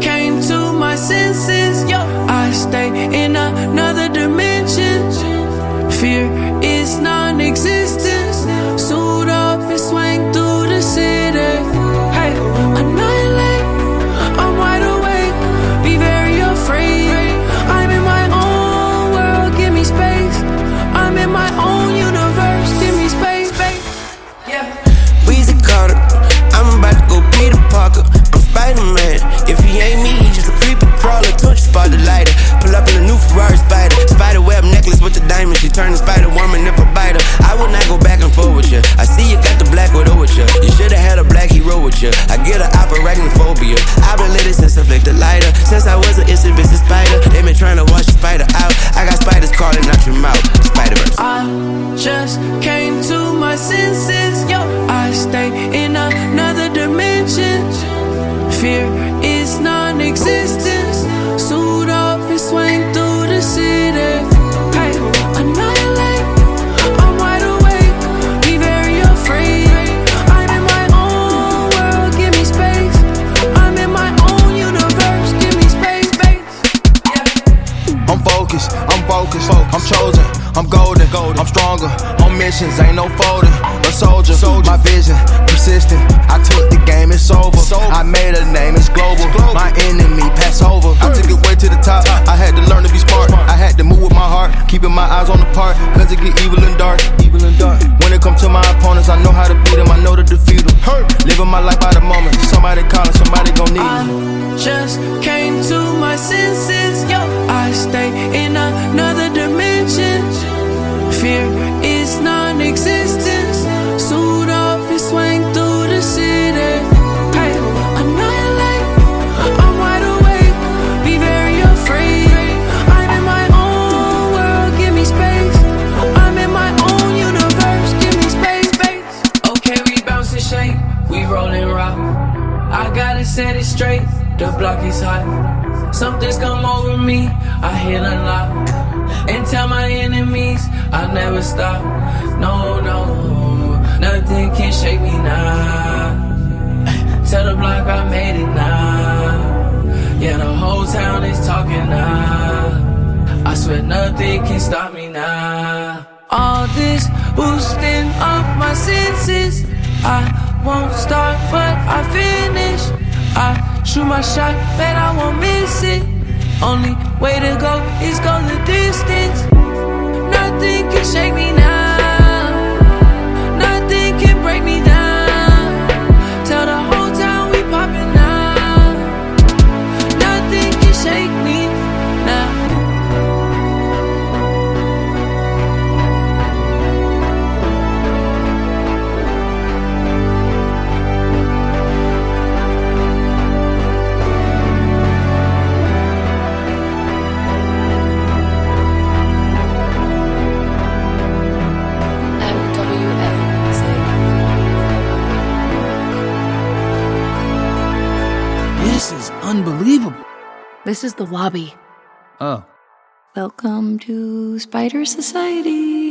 came to my senses. Yo, I stay in another dimension. Fear is non Since I was an itsy bitsy spider. They been trying to wash the spider out. I got spiders crawling out your mouth. Spider Verse. I just came to my senses. I stay in another dimension. Fear is non I'm chosen, I'm golden, golden. I'm stronger, on missions, ain't no folding. A soldier, my vision, persistent. I took the game, it's over. I made a name, it's global. My enemy, pass over. I took it way to the top. I had to learn to be smart. I had to move with my heart, keeping my eyes on the part, cause it get evil and dark. Evil and dark. When it come to my opponents, I know how to beat them, I know to defeat them. Living my life by the moment. Somebody calling, somebody gon' need I me. just came to my senses. Yo. I stay in another dimension. Fear is non existent. Suit up and swing through the city. I'm wide awake. Be very afraid. I'm in my own world. Give me space. I'm in my own universe. Give me space. Okay, we bounce and. We rollin' rock. I gotta set it straight. The block is hot. Something's come over me. I hit a lot. And tell my enemies I'll never stop. No, no, nothing can shake me now. Tell the block I made it now. Yeah, the whole town is talking now. I swear nothing can stop me now. All this boosting up my senses. I won't start, but I finish. I shoot my shot, bet I won't miss it. Only way to go is go the distance. Nothing can shake me now. This is the lobby. Oh. Welcome to Spider Society.